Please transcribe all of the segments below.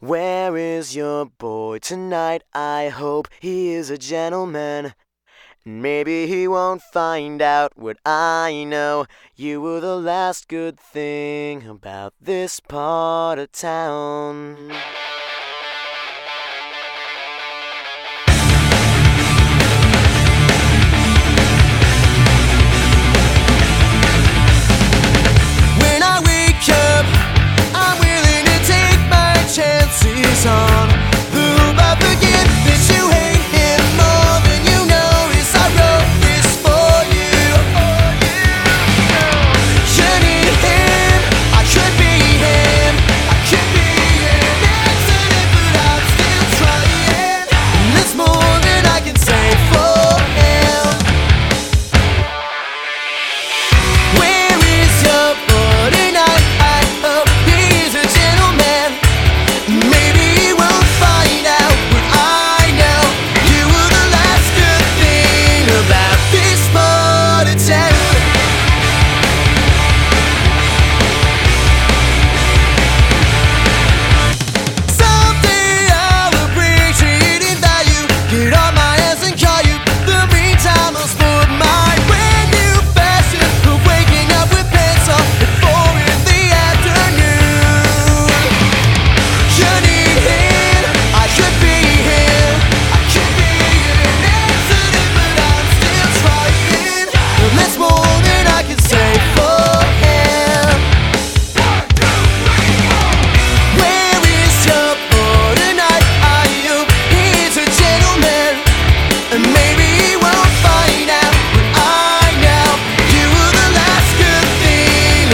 Where is your boy tonight? I hope he is a gentleman. And maybe he won't find out what I know. You were the last good thing about this part of town. song.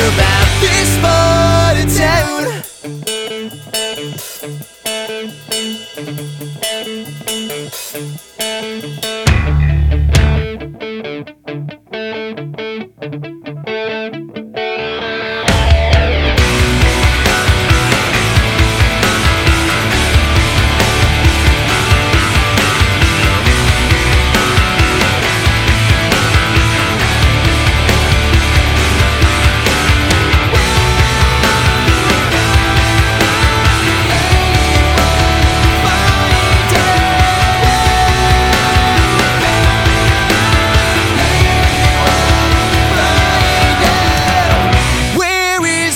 about this part of town.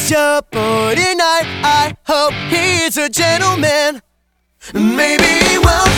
Jabari night. I hope he's a gentleman. Maybe he won't.